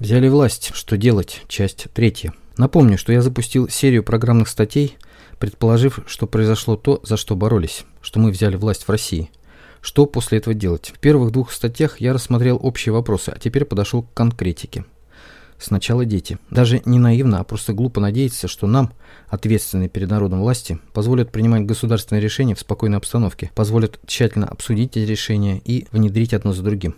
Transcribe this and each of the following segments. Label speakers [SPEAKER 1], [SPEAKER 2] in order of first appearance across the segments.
[SPEAKER 1] Взяли власть. Что делать? Часть третья. Напомню, что я запустил серию программных статей, предположив, что произошло то, за что боролись, что мы взяли власть в России. Что после этого делать? В первых двух статьях я рассмотрел общие вопросы, а теперь подошел к конкретике. Сначала дети. Даже не наивно, а просто глупо надеяться, что нам, ответственные перед народом власти, позволят принимать государственные решения в спокойной обстановке, позволят тщательно обсудить эти решения и внедрить одно за другим.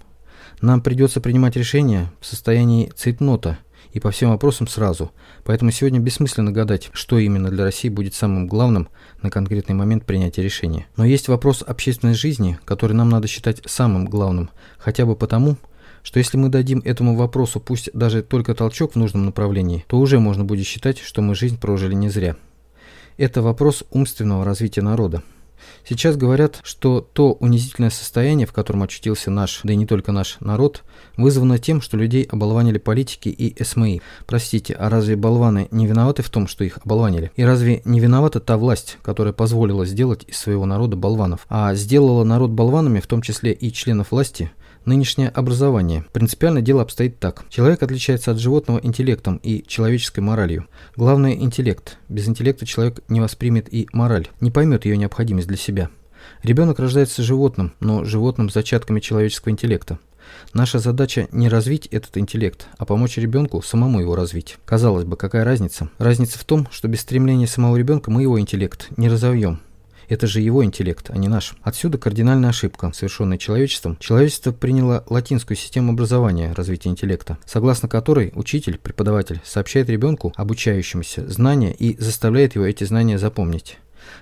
[SPEAKER 1] Нам придется принимать решения в состоянии цейтнота и по всем вопросам сразу, поэтому сегодня бессмысленно гадать, что именно для России будет самым главным на конкретный момент принятия решения. Но есть вопрос общественной жизни, который нам надо считать самым главным, хотя бы потому, что если мы дадим этому вопросу пусть даже только толчок в нужном направлении, то уже можно будет считать, что мы жизнь прожили не зря. Это вопрос умственного развития народа. Сейчас говорят, что то унизительное состояние, в котором очутился наш, да и не только наш народ, вызвано тем, что людей оболванили политики и СМИ. Простите, а разве болваны не виноваты в том, что их оболванили? И разве не виновата та власть, которая позволила сделать из своего народа болванов? А сделала народ болванами, в том числе и членов власти, нынешнее образование. Принципиально дело обстоит так. Человек отличается от животного интеллектом и человеческой моралью. Главное – интеллект. Без интеллекта человек не воспримет и мораль, не поймет ее необходимость для себя. Ребенок рождается животным, но животным с зачатками человеческого интеллекта. Наша задача не развить этот интеллект, а помочь ребенку самому его развить. Казалось бы, какая разница? Разница в том, что без стремления самого ребенка мы его интеллект не разовьем. Это же его интеллект, а не наш. Отсюда кардинальная ошибка, совершенная человечеством. Человечество приняло латинскую систему образования развития интеллекта, согласно которой учитель, преподаватель сообщает ребенку, обучающемуся, знания и заставляет его эти знания запомнить.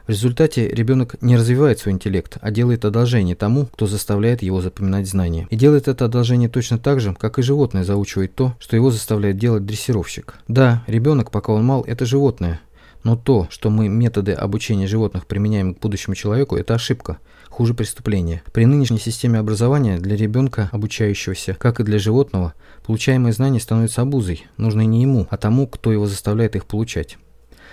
[SPEAKER 1] В результате ребенок не развивает свой интеллект, а делает одолжение тому, кто заставляет его запоминать знания. И делает это одолжение точно так же, как и животное заучивает то, что его заставляет делать дрессировщик. Да, ребенок, пока он мал, это животное, но то, что мы методы обучения животных применяем к будущему человеку, это ошибка, хуже преступления. При нынешней системе образования для ребенка, обучающегося, как и для животного, получаемые знания становятся обузой, нужной не ему, а тому, кто его заставляет их получать.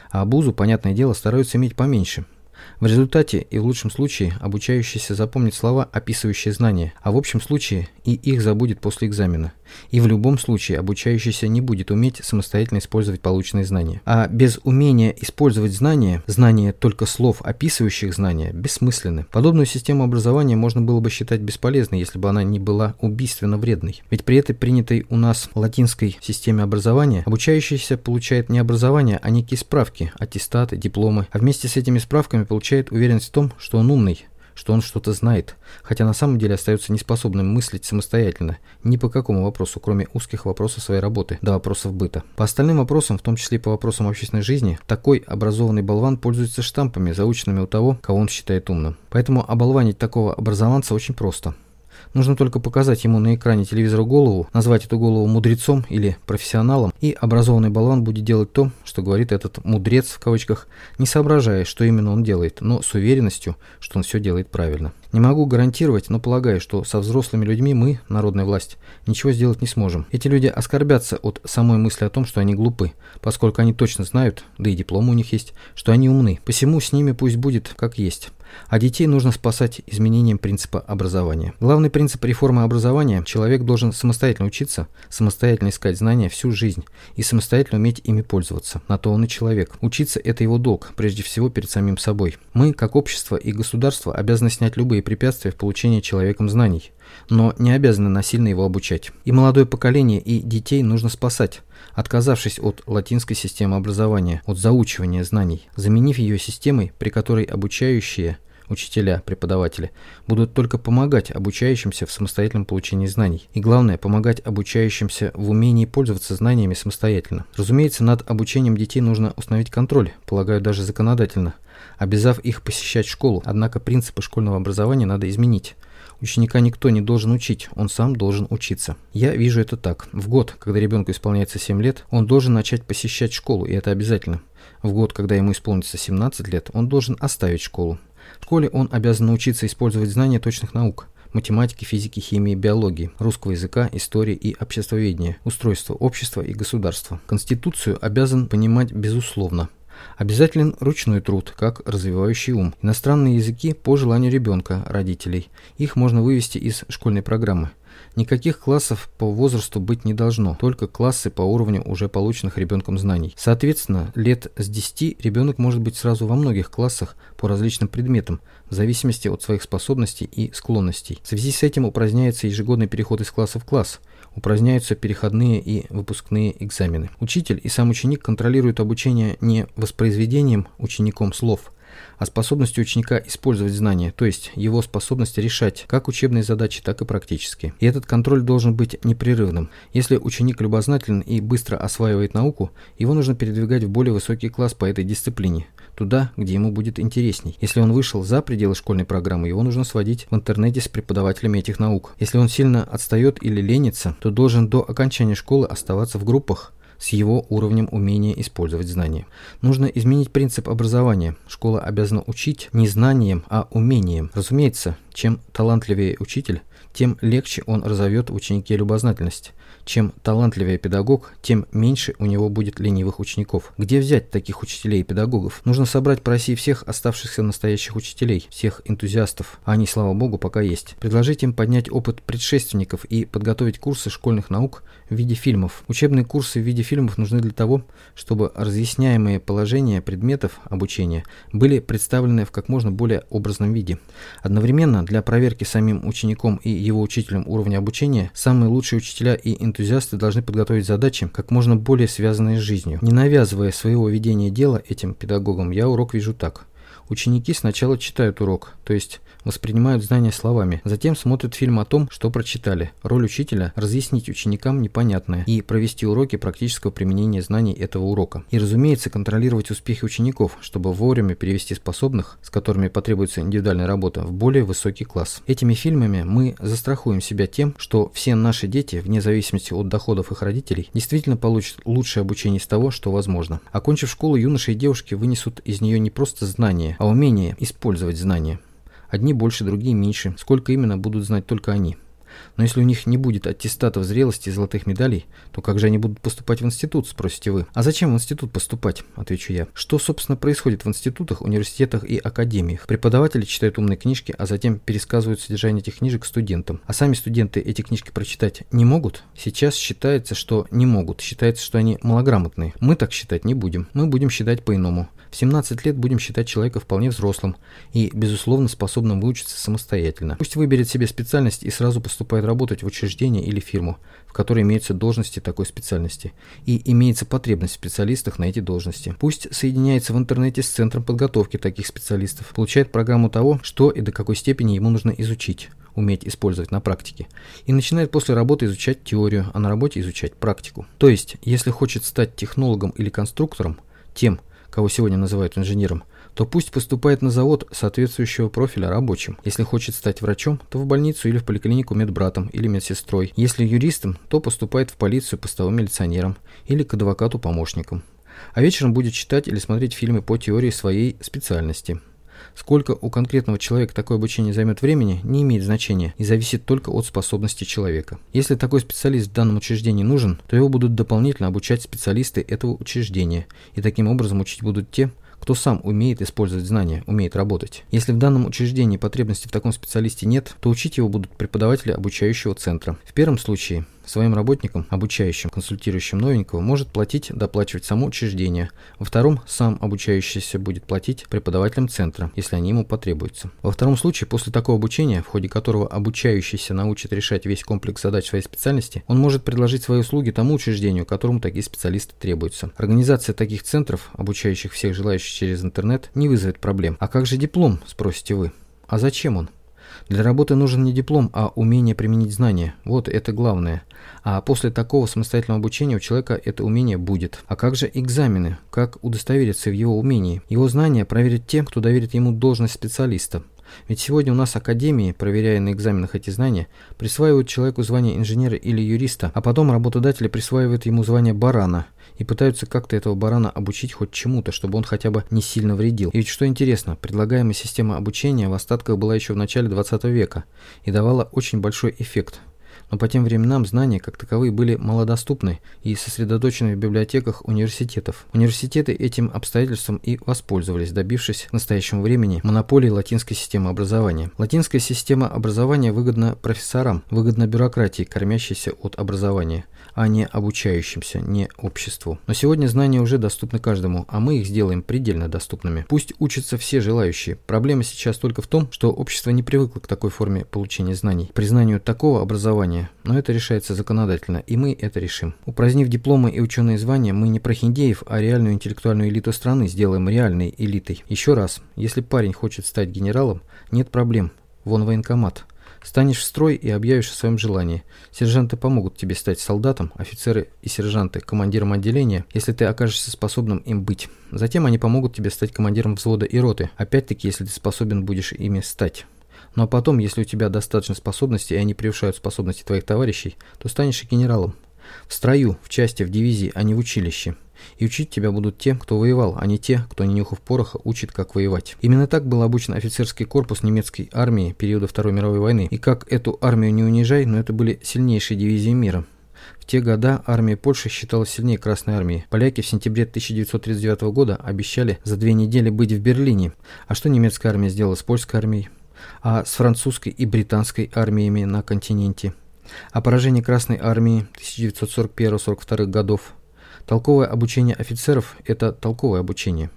[SPEAKER 1] А обузу, понятное дело, стараются иметь поменьше – в результате и в лучшем случае обучающийся запомнит слова, описывающие знания, а в общем случае и их забудет после экзамена. И в любом случае обучающийся не будет уметь самостоятельно использовать полученные знания. А без умения использовать знания, знания только слов, описывающих знания, бессмысленны. Подобную систему образования можно было бы считать бесполезной, если бы она не была убийственно вредной. Ведь при этой принятой у нас латинской системе образования обучающийся получает не образование, а некие справки, аттестаты, дипломы, а вместе с этими справками получает уверенность в том, что он умный, что он что-то знает, хотя на самом деле остается неспособным мыслить самостоятельно, ни по какому вопросу, кроме узких вопросов своей работы, до вопросов быта. По остальным вопросам, в том числе и по вопросам общественной жизни, такой образованный болван пользуется штампами, заученными у того, кого он считает умным. Поэтому оболванить такого образованца очень просто – Нужно только показать ему на экране телевизора голову, назвать эту голову мудрецом или профессионалом, и образованный болван будет делать то, что говорит этот «мудрец» в кавычках, не соображая, что именно он делает, но с уверенностью, что он все делает правильно. Не могу гарантировать, но полагаю, что со взрослыми людьми мы, народная власть, ничего сделать не сможем. Эти люди оскорбятся от самой мысли о том, что они глупы, поскольку они точно знают, да и диплом у них есть, что они умны. Посему с ними пусть будет как есть. А детей нужно спасать изменением принципа образования. Главный принцип реформы образования – человек должен самостоятельно учиться, самостоятельно искать знания всю жизнь и самостоятельно уметь ими пользоваться. На то он и человек. Учиться – это его долг, прежде всего перед самим собой. Мы, как общество и государство, обязаны снять любые препятствия в получении человеком знаний, но не обязаны насильно его обучать. И молодое поколение, и детей нужно спасать, отказавшись от латинской системы образования, от заучивания знаний, заменив ее системой, при которой обучающие учителя, преподаватели, будут только помогать обучающимся в самостоятельном получении знаний. И главное, помогать обучающимся в умении пользоваться знаниями самостоятельно. Разумеется, над обучением детей нужно установить контроль, полагаю, даже законодательно, обязав их посещать школу. Однако принципы школьного образования надо изменить. Ученика никто не должен учить, он сам должен учиться. Я вижу это так. В год, когда ребенку исполняется 7 лет, он должен начать посещать школу, и это обязательно. В год, когда ему исполнится 17 лет, он должен оставить школу. В школе он обязан научиться использовать знания точных наук – математики, физики, химии, биологии, русского языка, истории и обществоведения, устройства общества и государства. Конституцию обязан понимать безусловно. Обязателен ручной труд, как развивающий ум. Иностранные языки по желанию ребенка, родителей. Их можно вывести из школьной программы. Никаких классов по возрасту быть не должно, только классы по уровню уже полученных ребенком знаний. Соответственно, лет с 10 ребенок может быть сразу во многих классах по различным предметам, в зависимости от своих способностей и склонностей. В связи с этим упраздняется ежегодный переход из класса в класс, упраздняются переходные и выпускные экзамены. Учитель и сам ученик контролируют обучение не воспроизведением учеником слов – а способностью ученика использовать знания, то есть его способность решать как учебные задачи, так и практические. И этот контроль должен быть непрерывным. Если ученик любознателен и быстро осваивает науку, его нужно передвигать в более высокий класс по этой дисциплине, туда, где ему будет интересней. Если он вышел за пределы школьной программы, его нужно сводить в интернете с преподавателями этих наук. Если он сильно отстает или ленится, то должен до окончания школы оставаться в группах, с его уровнем умения использовать знания. Нужно изменить принцип образования. Школа обязана учить не знанием, а умением. Разумеется, чем талантливее учитель, тем легче он разовьет в ученике любознательность. Чем талантливее педагог, тем меньше у него будет ленивых учеников. Где взять таких учителей и педагогов? Нужно собрать по России всех оставшихся настоящих учителей, всех энтузиастов, а они, слава богу, пока есть. Предложить им поднять опыт предшественников и подготовить курсы школьных наук в виде фильмов. Учебные курсы в виде фильмов нужны для того, чтобы разъясняемые положения предметов обучения были представлены в как можно более образном виде. Одновременно для проверки самим учеником и его учителем уровня обучения самые лучшие учителя и энтузиасты должны подготовить задачи, как можно более связанные с жизнью. Не навязывая своего ведения дела этим педагогам, я урок вижу так. Ученики сначала читают урок, то есть воспринимают знания словами, затем смотрят фильм о том, что прочитали. Роль учителя – разъяснить ученикам непонятное и провести уроки практического применения знаний этого урока. И, разумеется, контролировать успехи учеников, чтобы вовремя перевести способных, с которыми потребуется индивидуальная работа, в более высокий класс. Этими фильмами мы застрахуем себя тем, что все наши дети, вне зависимости от доходов их родителей, действительно получат лучшее обучение из того, что возможно. Окончив школу, юноши и девушки вынесут из нее не просто знания, а умение использовать знания. Одни больше, другие меньше. Сколько именно, будут знать только они. Но если у них не будет аттестатов зрелости и золотых медалей, то как же они будут поступать в институт, спросите вы. А зачем в институт поступать, отвечу я. Что, собственно, происходит в институтах, университетах и академиях? Преподаватели читают умные книжки, а затем пересказывают содержание этих книжек студентам. А сами студенты эти книжки прочитать не могут? Сейчас считается, что не могут. Считается, что они малограмотные. Мы так считать не будем. Мы будем считать по-иному. В 17 лет будем считать человека вполне взрослым и, безусловно, способным выучиться самостоятельно. Пусть выберет себе специальность и сразу поступает работать в учреждение или фирму, в которой имеются должности такой специальности, и имеется потребность в специалистах на эти должности. Пусть соединяется в интернете с центром подготовки таких специалистов, получает программу того, что и до какой степени ему нужно изучить уметь использовать на практике. И начинает после работы изучать теорию, а на работе изучать практику. То есть, если хочет стать технологом или конструктором, тем, кого сегодня называют инженером, то пусть поступает на завод соответствующего профиля рабочим. Если хочет стать врачом, то в больницу или в поликлинику медбратом или медсестрой. Если юристом, то поступает в полицию постовым милиционером или к адвокату-помощником. А вечером будет читать или смотреть фильмы по теории своей специальности. Сколько у конкретного человека такое обучение займет времени, не имеет значения и зависит только от способности человека. Если такой специалист в данном учреждении нужен, то его будут дополнительно обучать специалисты этого учреждения, и таким образом учить будут те, кто сам умеет использовать знания, умеет работать. Если в данном учреждении потребности в таком специалисте нет, то учить его будут преподаватели обучающего центра. В первом случае своим работникам, обучающим, консультирующим новенького, может платить, доплачивать само учреждение. Во втором, сам обучающийся будет платить преподавателям центра, если они ему потребуются. Во втором случае, после такого обучения, в ходе которого обучающийся научит решать весь комплекс задач своей специальности, он может предложить свои услуги тому учреждению, которому такие специалисты требуются. Организация таких центров, обучающих всех желающих через интернет, не вызовет проблем. А как же диплом, спросите вы? А зачем он? Для работы нужен не диплом, а умение применить знания. Вот это главное. А после такого самостоятельного обучения у человека это умение будет. А как же экзамены? Как удостовериться в его умении? Его знания проверят те, кто доверит ему должность специалиста. Ведь сегодня у нас академии, проверяя на экзаменах эти знания, присваивают человеку звание инженера или юриста, а потом работодатели присваивают ему звание барана и пытаются как-то этого барана обучить хоть чему-то, чтобы он хотя бы не сильно вредил. И ведь что интересно, предлагаемая система обучения в остатках была еще в начале 20 века и давала очень большой эффект. Но по тем временам знания как таковые были малодоступны и сосредоточены в библиотеках университетов. Университеты этим обстоятельством и воспользовались, добившись к настоящему времени монополии латинской системы образования. Латинская система образования выгодна профессорам, выгодна бюрократии, кормящейся от образования а не обучающимся, не обществу. Но сегодня знания уже доступны каждому, а мы их сделаем предельно доступными. Пусть учатся все желающие. Проблема сейчас только в том, что общество не привыкло к такой форме получения знаний, признанию такого образования, но это решается законодательно, и мы это решим. Упразднив дипломы и ученые звания, мы не прохиндеев, а реальную интеллектуальную элиту страны сделаем реальной элитой. Еще раз, если парень хочет стать генералом, нет проблем. Вон военкомат. Станешь в строй и объявишь о своем желании. Сержанты помогут тебе стать солдатом, офицеры и сержанты – командиром отделения, если ты окажешься способным им быть. Затем они помогут тебе стать командиром взвода и роты, опять-таки, если ты способен будешь ими стать. Ну а потом, если у тебя достаточно способностей, и они превышают способности твоих товарищей, то станешь и генералом. В строю, в части, в дивизии, а не в училище. И учить тебя будут те, кто воевал, а не те, кто, не нюхав пороха, учит, как воевать. Именно так был обучен офицерский корпус немецкой армии периода Второй мировой войны. И как эту армию не унижай, но это были сильнейшие дивизии мира. В те года армия Польши считалась сильнее Красной армии. Поляки в сентябре 1939 года обещали за две недели быть в Берлине. А что немецкая армия сделала с польской армией? А с французской и британской армиями на континенте? А поражение Красной армии 1941-1942 годов Толковое обучение офицеров – это толковое обучение.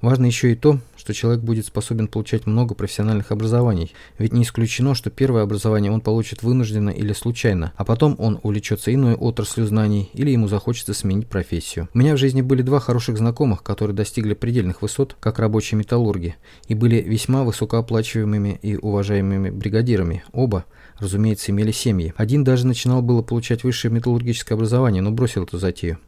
[SPEAKER 1] Важно еще и то, что человек будет способен получать много профессиональных образований, ведь не исключено, что первое образование он получит вынужденно или случайно, а потом он увлечется иной отраслью знаний или ему захочется сменить профессию. У меня в жизни были два хороших знакомых, которые достигли предельных высот, как рабочие металлурги, и были весьма высокооплачиваемыми и уважаемыми бригадирами. Оба, разумеется, имели семьи. Один даже начинал было получать высшее металлургическое образование, но бросил эту затею.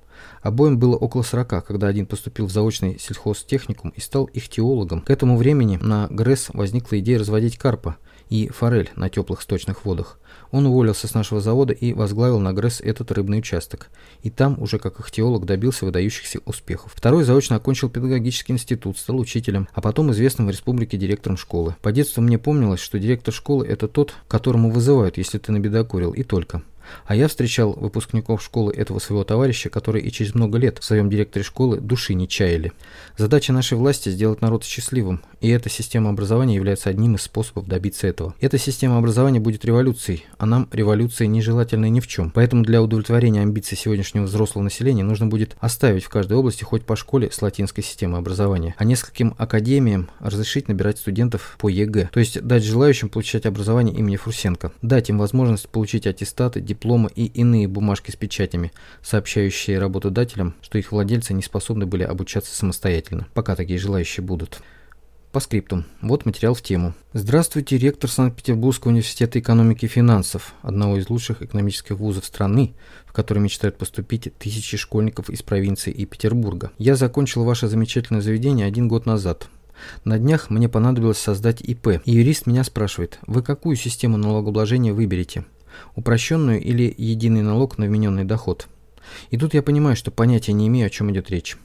[SPEAKER 1] Обоим было около 40, когда один поступил в заочный сельхозтехникум и стал ихтиологом. К этому времени на ГРЭС возникла идея разводить карпа и форель на теплых сточных водах. Он уволился с нашего завода и возглавил на ГРЭС этот рыбный участок. И там уже как ихтиолог добился выдающихся успехов. Второй заочно окончил педагогический институт, стал учителем, а потом известным в республике директором школы. По детству мне помнилось, что директор школы – это тот, которому вызывают, если ты набедокурил, и только. А я встречал выпускников школы этого своего товарища, которые и через много лет в своем директоре школы души не чаяли. Задача нашей власти – сделать народ счастливым, и эта система образования является одним из способов добиться этого. Эта система образования будет революцией, а нам революция нежелательна ни в чем. Поэтому для удовлетворения амбиций сегодняшнего взрослого населения нужно будет оставить в каждой области хоть по школе с латинской системой образования, а нескольким академиям разрешить набирать студентов по ЕГЭ, то есть дать желающим получать образование имени Фурсенко, дать им возможность получить аттестаты, дипломы и иные бумажки с печатями, сообщающие работодателям, что их владельцы не способны были обучаться самостоятельно, пока такие желающие будут. По скрипту. Вот материал в тему. Здравствуйте, ректор Санкт-Петербургского университета экономики и финансов, одного из лучших экономических вузов страны, в который мечтают поступить тысячи школьников из провинции и Петербурга. Я закончил ваше замечательное заведение один год назад. На днях мне понадобилось создать ИП, и юрист меня спрашивает, вы какую систему налогообложения выберете? Упрощенную или единый налог на вмененный доход? И тут я понимаю, что понятия не имею, о чем идет речь.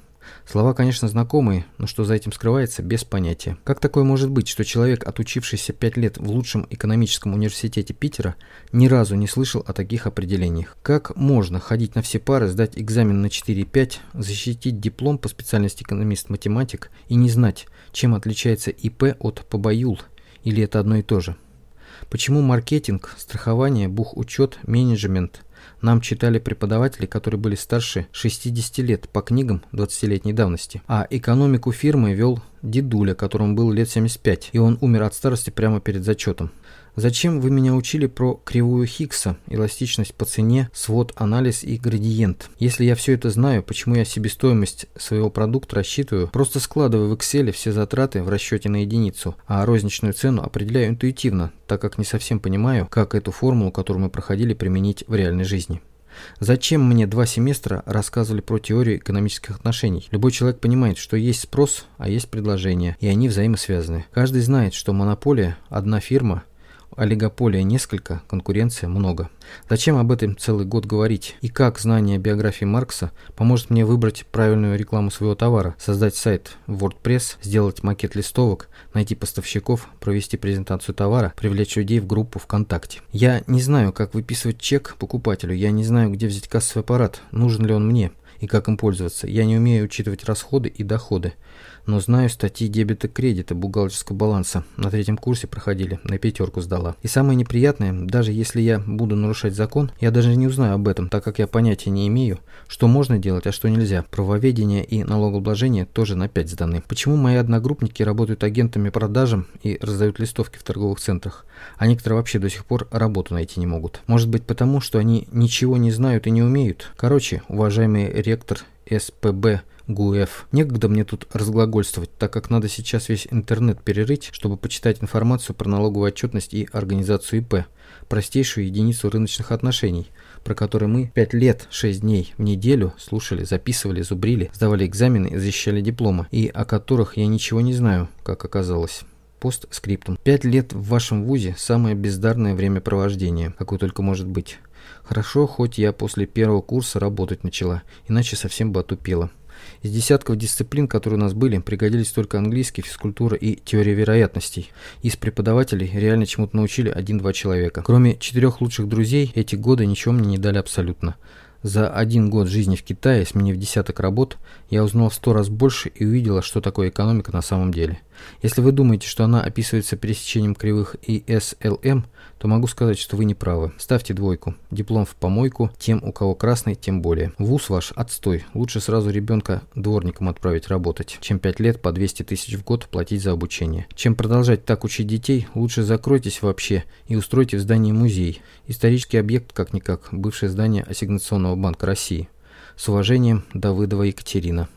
[SPEAKER 1] Слова, конечно, знакомые, но что за этим скрывается, без понятия. Как такое может быть, что человек, отучившийся пять лет в лучшем экономическом университете Питера, ни разу не слышал о таких определениях? Как можно ходить на все пары, сдать экзамен на 4-5, защитить диплом по специальности экономист-математик и не знать, чем отличается ИП от ПБАЮЛ? Или это одно и то же? Почему маркетинг, страхование, бухучет, менеджмент – нам читали преподаватели, которые были старше 60 лет по книгам 20-летней давности. А экономику фирмы вел дедуля, которому было лет 75, и он умер от старости прямо перед зачетом. Зачем вы меня учили про кривую Хиггса, эластичность по цене, свод, анализ и градиент? Если я все это знаю, почему я себестоимость своего продукта рассчитываю, просто складываю в Excel все затраты в расчете на единицу, а розничную цену определяю интуитивно, так как не совсем понимаю, как эту формулу, которую мы проходили, применить в реальной жизни. Зачем мне два семестра рассказывали про теорию экономических отношений? Любой человек понимает, что есть спрос, а есть предложение, и они взаимосвязаны. Каждый знает, что монополия – одна фирма – Олигополия несколько, конкуренция много. Зачем об этом целый год говорить? И как знание биографии Маркса поможет мне выбрать правильную рекламу своего товара, создать сайт WordPress, сделать макет листовок, найти поставщиков, провести презентацию товара, привлечь людей в группу ВКонтакте. Я не знаю, как выписывать чек покупателю, я не знаю, где взять кассовый аппарат, нужен ли он мне и как им пользоваться. Я не умею учитывать расходы и доходы но знаю статьи дебета кредита бухгалтерского баланса. На третьем курсе проходили, на пятерку сдала. И самое неприятное, даже если я буду нарушать закон, я даже не узнаю об этом, так как я понятия не имею, что можно делать, а что нельзя. Правоведение и налогообложение тоже на 5 сданы. Почему мои одногруппники работают агентами продажам и раздают листовки в торговых центрах, а некоторые вообще до сих пор работу найти не могут? Может быть потому, что они ничего не знают и не умеют? Короче, уважаемый ректор СПБ ГУЭФ. Некогда мне тут разглагольствовать, так как надо сейчас весь интернет перерыть, чтобы почитать информацию про налоговую отчетность и организацию ИП, простейшую единицу рыночных отношений, про которые мы 5 лет, 6 дней в неделю слушали, записывали, зубрили, сдавали экзамены и защищали дипломы, и о которых я ничего не знаю, как оказалось. Постскриптум. Пять лет в вашем вузе – самое бездарное времяпровождение, какое только может быть. Хорошо, хоть я после первого курса работать начала, иначе совсем бы отупела. Из десятков дисциплин, которые у нас были, пригодились только английский, физкультура и теория вероятностей. Из преподавателей реально чему-то научили один-два человека. Кроме четырех лучших друзей, эти годы ничего мне не дали абсолютно. За один год жизни в Китае, сменив десяток работ, я узнал в сто раз больше и увидела, что такое экономика на самом деле. Если вы думаете, что она описывается пересечением кривых и SLM, то могу сказать, что вы не правы. Ставьте двойку. Диплом в помойку. Тем, у кого красный, тем более. Вуз ваш отстой. Лучше сразу ребенка дворником отправить работать, чем 5 лет по 200 тысяч в год платить за обучение. Чем продолжать так учить детей, лучше закройтесь вообще и устройте в здании музей. Исторический объект, как-никак, бывшее здание Ассигнационного банка России. С уважением, Давыдова Екатерина.